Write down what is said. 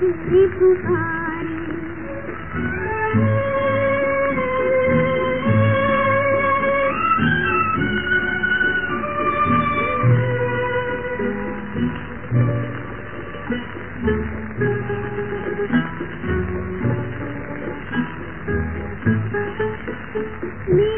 की पुकारे Me